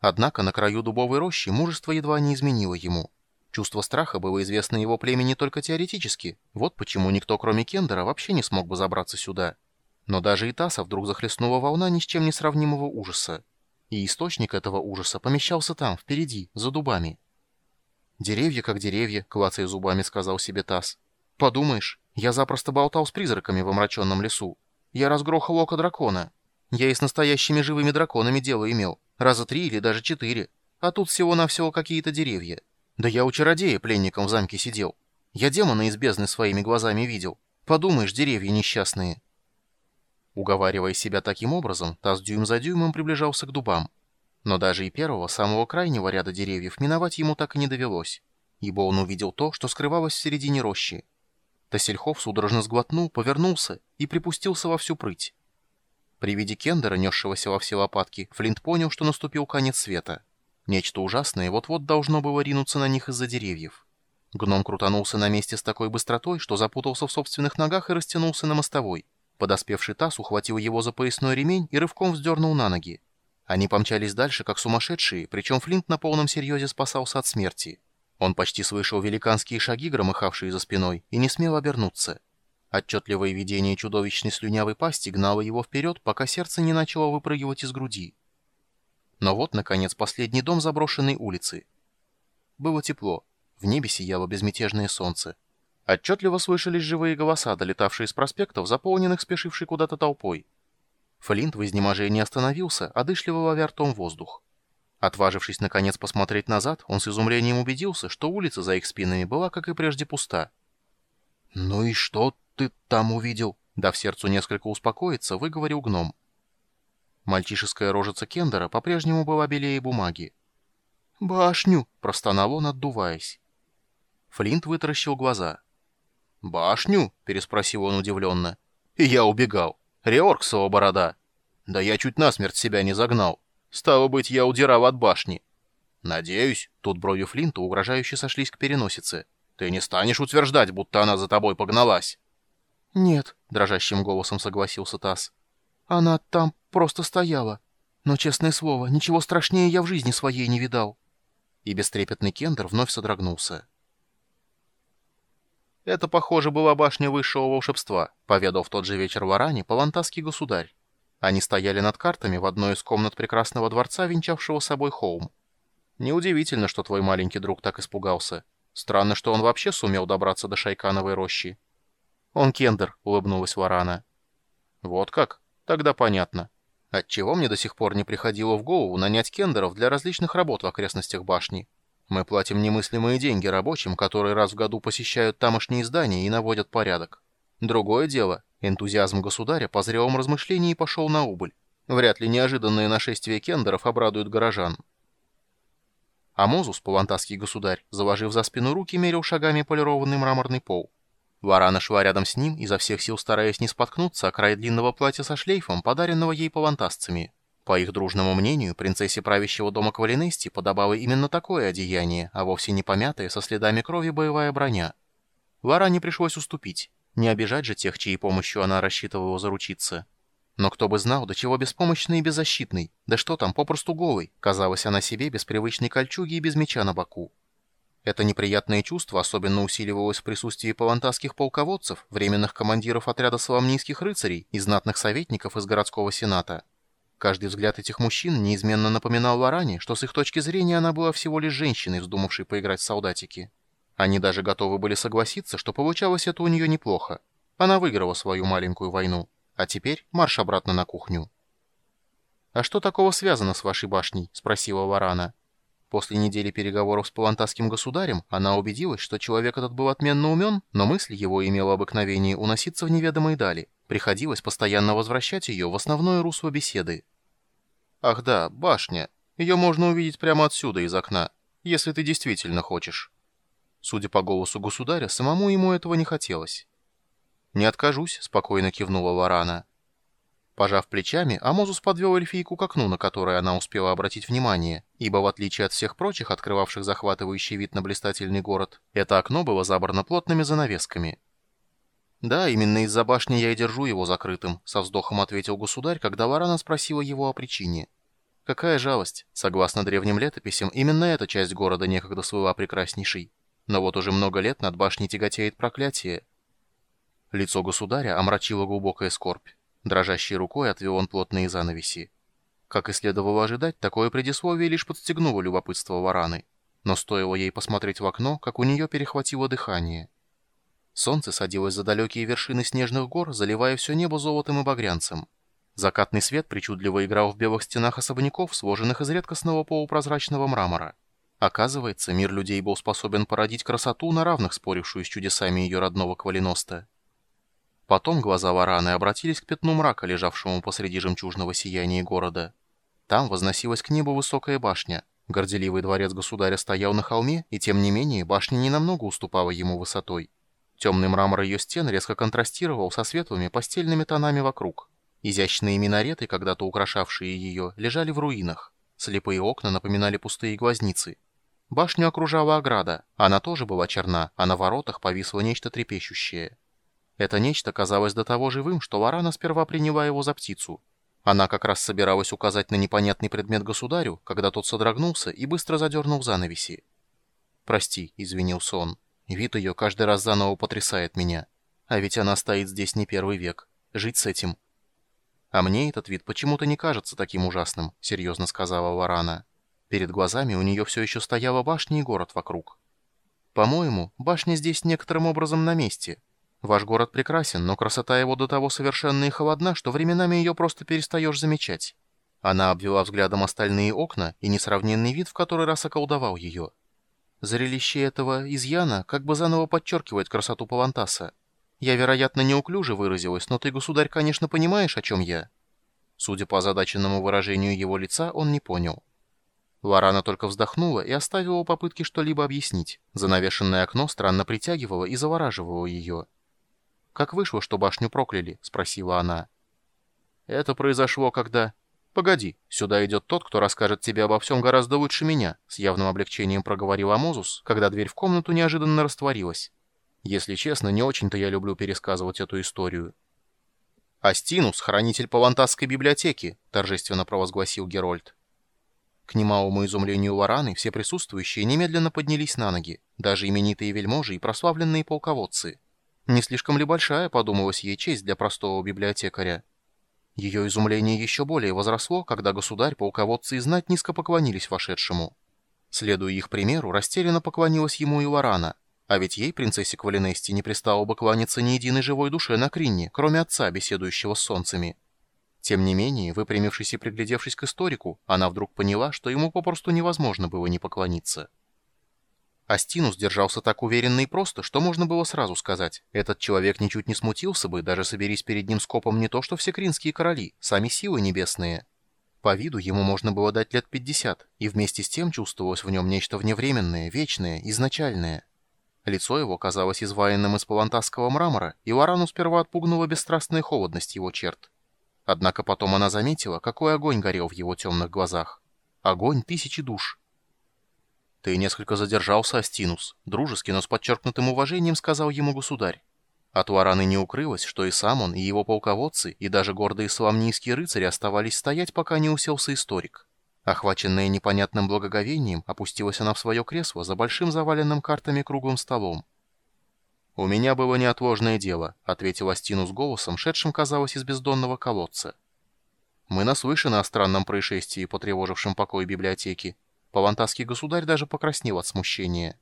Однако на краю дубовой рощи мужество едва не изменило ему. Чувство страха было известно его племени только теоретически, вот почему никто, кроме Кендера, вообще не смог бы забраться сюда. Но даже и Таса вдруг захлестнула волна ни с чем не сравнимого ужаса. И источник этого ужаса помещался там, впереди, за дубами. «Деревья как деревья», — клацая зубами, сказал себе Тасс. «Подумаешь, я запросто болтал с призраками в омраченном лесу. Я разгрохал око дракона. Я и с настоящими живыми драконами дело имел. Раза три или даже четыре. А тут всего-навсего какие-то деревья. Да я у чародея пленником в замке сидел. Я демона из бездны своими глазами видел. Подумаешь, деревья несчастные. Уговаривая себя таким образом, Таз дюйм за дюймом приближался к дубам. Но даже и первого, самого крайнего ряда деревьев миновать ему так и не довелось, ибо он увидел то, что скрывалось в середине рощи. Тасельхов судорожно сглотнул, повернулся и припустился во всю прыть. При виде Кендера, несшегося во все лопатки, Флинт понял, что наступил конец света. Нечто ужасное вот-вот должно было ринуться на них из-за деревьев. Гном крутанулся на месте с такой быстротой, что запутался в собственных ногах и растянулся на мостовой. Подоспевший таз ухватил его за поясной ремень и рывком вздернул на ноги. Они помчались дальше, как сумасшедшие, причем Флинт на полном серьезе спасался от смерти. Он почти слышал великанские шаги, громыхавшие за спиной, и не смел обернуться. Отчетливое видение чудовищной слюнявой пасти гнало его вперед, пока сердце не начало выпрыгивать из груди. Но вот, наконец, последний дом заброшенной улицы. Было тепло. В небе сияло безмятежное солнце. Отчетливо слышались живые голоса, долетавшие с проспектов, заполненных спешившей куда-то толпой. Флинт в изнеможении остановился, одышливо ловя ртом воздух. Отважившись, наконец, посмотреть назад, он с изумлением убедился, что улица за их спинами была, как и прежде, пуста. «Ну и что ты там увидел?» Дав сердцу несколько успокоиться, выговорил гном. Мальчишеская рожица Кендера по-прежнему была белее бумаги. «Башню!» — простонал он, отдуваясь. Флинт вытаращил глаза. «Башню?» — переспросил он удивленно. «И я убегал. Реорксова борода. Да я чуть насмерть себя не загнал. Стало быть, я удирал от башни. Надеюсь, тут брови Флинта угрожающе сошлись к переносице. Ты не станешь утверждать, будто она за тобой погналась?» «Нет», — дрожащим голосом согласился Тасс. «Она там просто стояла. Но, честное слово, ничего страшнее я в жизни своей не видал». И бестрепетный Кендер вновь содрогнулся. Это, похоже, была башня высшего волшебства, поведал в тот же вечер в Аране палантасский государь. Они стояли над картами в одной из комнат прекрасного дворца, венчавшего собой холм. Неудивительно, что твой маленький друг так испугался. Странно, что он вообще сумел добраться до Шайкановой рощи. «Он Кендер», — улыбнулась Варана. «Вот как? Тогда понятно. Отчего мне до сих пор не приходило в голову нанять Кендеров для различных работ в окрестностях башни? Мы платим немыслимые деньги рабочим, которые раз в году посещают тамошние здания и наводят порядок. Другое дело, энтузиазм государя по зрелом размышлении пошел на убыль. Вряд ли неожиданное нашествие кендеров обрадует горожан. А Мозус, палантасский государь, заложив за спину руки, мерил шагами полированный мраморный пол. Варана шла рядом с ним, изо всех сил стараясь не споткнуться о край длинного платья со шлейфом, подаренного ей палантасцами. По их дружному мнению, принцессе правящего дома Квалинести подобало именно такое одеяние, а вовсе не помятая со следами крови боевая броня. Ларане пришлось уступить. Не обижать же тех, чьей помощью она рассчитывала заручиться. Но кто бы знал, до чего беспомощный и беззащитный, да что там, попросту голый, казалось она себе без привычной кольчуги и без меча на боку. Это неприятное чувство особенно усиливалось в присутствии палантасских полководцев, временных командиров отряда соломнийских рыцарей и знатных советников из городского сената. Каждый взгляд этих мужчин неизменно напоминал Лоране, что с их точки зрения она была всего лишь женщиной, вздумавшей поиграть в солдатики. Они даже готовы были согласиться, что получалось это у нее неплохо. Она выиграла свою маленькую войну. А теперь марш обратно на кухню. «А что такого связано с вашей башней?» — спросила Варана. После недели переговоров с палантасским государем она убедилась, что человек этот был отменно умен, но мысль его имела обыкновение уноситься в неведомые дали. Приходилось постоянно возвращать ее в основное русло беседы. «Ах да, башня. Ее можно увидеть прямо отсюда, из окна, если ты действительно хочешь». Судя по голосу государя, самому ему этого не хотелось. «Не откажусь», — спокойно кивнула Лорана. Пожав плечами, Амозус подвел эльфийку к окну, на которое она успела обратить внимание, ибо, в отличие от всех прочих, открывавших захватывающий вид на блистательный город, это окно было забрано плотными занавесками. «Да, именно из-за башни я и держу его закрытым», — со вздохом ответил государь, когда Лорана спросила его о причине. Какая жалость. Согласно древним летописям, именно эта часть города некогда слыла прекраснейшей. Но вот уже много лет над башней тяготеет проклятие. Лицо государя омрачило глубокая скорбь. Дрожащей рукой отвел он плотные занавеси. Как и следовало ожидать, такое предисловие лишь подстегнуло любопытство Вараны. Но стоило ей посмотреть в окно, как у нее перехватило дыхание. Солнце садилось за далекие вершины снежных гор, заливая все небо золотом и багрянцем. Закатный свет причудливо играл в белых стенах особняков, сложенных из редкостного полупрозрачного мрамора. Оказывается, мир людей был способен породить красоту, на равных спорившую с чудесами ее родного Квалиноста. Потом глаза Вараны обратились к пятну мрака, лежавшему посреди жемчужного сияния города. Там возносилась к небу высокая башня. Горделивый дворец государя стоял на холме, и тем не менее башня ненамного уступала ему высотой. Темный мрамор ее стен резко контрастировал со светлыми постельными тонами вокруг. Изящные минареты, когда-то украшавшие ее, лежали в руинах. Слепые окна напоминали пустые глазницы. Башню окружала ограда. Она тоже была черна, а на воротах повисло нечто трепещущее. Это нечто казалось до того живым, что Варана сперва приняла его за птицу. Она как раз собиралась указать на непонятный предмет государю, когда тот содрогнулся и быстро задернул занавеси. «Прости», — извинился он. «Вид ее каждый раз заново потрясает меня. А ведь она стоит здесь не первый век. Жить с этим «А мне этот вид почему-то не кажется таким ужасным», — серьезно сказала Варана. Перед глазами у нее все еще стояла башня и город вокруг. «По-моему, башня здесь некоторым образом на месте. Ваш город прекрасен, но красота его до того совершенна и холодна, что временами ее просто перестаешь замечать». Она обвела взглядом остальные окна и несравненный вид, в который раз околдовал ее. Зрелище этого изъяна как бы заново подчеркивает красоту Павантаса. Я, вероятно, неуклюже выразилась, но ты, государь, конечно, понимаешь, о чем я». Судя по озадаченному выражению его лица, он не понял. Лорана только вздохнула и оставила попытки что-либо объяснить. Занавешенное окно странно притягивало и завораживало ее. «Как вышло, что башню прокляли?» — спросила она. «Это произошло, когда...» «Погоди, сюда идет тот, кто расскажет тебе обо всем гораздо лучше меня», — с явным облегчением проговорил Амозус, когда дверь в комнату неожиданно растворилась. Если честно, не очень-то я люблю пересказывать эту историю. «Астинус, хранитель Павантасской библиотеки», — торжественно провозгласил Герольд. К немалому изумлению Вараны все присутствующие немедленно поднялись на ноги, даже именитые вельможи и прославленные полководцы. Не слишком ли большая, подумалась ей честь для простого библиотекаря? Ее изумление еще более возросло, когда государь, полководцы и знать низко поклонились вошедшему. Следуя их примеру, растерянно поклонилась ему и Варана — а ведь ей, принцессе Квалинести, не пристало бы кланяться ни единой живой душе на Кринне, кроме отца, беседующего с солнцами. Тем не менее, выпрямившись и приглядевшись к историку, она вдруг поняла, что ему попросту невозможно было не поклониться. Астинус держался так уверенно и просто, что можно было сразу сказать, этот человек ничуть не смутился бы, даже соберись перед ним скопом не то что все кринские короли, сами силы небесные. По виду ему можно было дать лет 50, и вместе с тем чувствовалось в нем нечто вневременное, вечное, изначальное. Лицо его казалось изваянным из палантасского мрамора, и Лорану сперва отпугнула бесстрастная холодность его черт. Однако потом она заметила, какой огонь горел в его темных глазах. Огонь тысячи душ. «Ты несколько задержался, Астинус», — дружески, но с подчеркнутым уважением сказал ему государь. От Лораны не укрылось, что и сам он, и его полководцы, и даже гордые соломнийские рыцари оставались стоять, пока не уселся историк. Охваченная непонятным благоговением, опустилась она в свое кресло за большим заваленным картами круглым столом. «У меня было неотложное дело», — ответил Астину с голосом, шедшим, казалось, из бездонного колодца. «Мы наслышаны о странном происшествии, потревожившем покой библиотеки. Павантасский государь даже покраснел от смущения.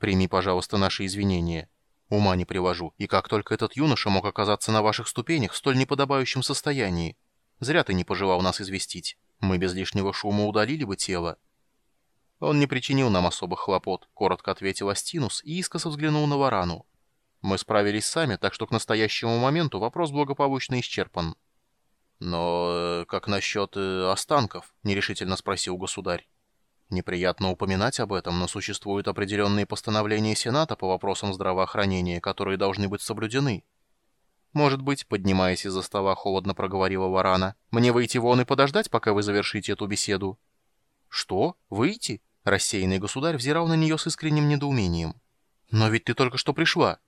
Прими, пожалуйста, наши извинения. Ума не привожу, и как только этот юноша мог оказаться на ваших ступенях в столь неподобающем состоянии. Зря ты не пожелал нас известить». Мы без лишнего шума удалили бы тело. Он не причинил нам особых хлопот, коротко ответил Астинус и искоса взглянул на Варану. Мы справились сами, так что к настоящему моменту вопрос благополучно исчерпан. Но э, как насчет э, останков? нерешительно спросил государь. Неприятно упоминать об этом, но существуют определенные постановления Сената по вопросам здравоохранения, которые должны быть соблюдены. «Может быть», — поднимаясь из-за стола, холодно проговорила Варана, «мне выйти вон и подождать, пока вы завершите эту беседу?» «Что? Выйти?» Рассеянный государь взирал на нее с искренним недоумением. «Но ведь ты только что пришла.